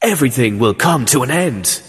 everything will come to an end.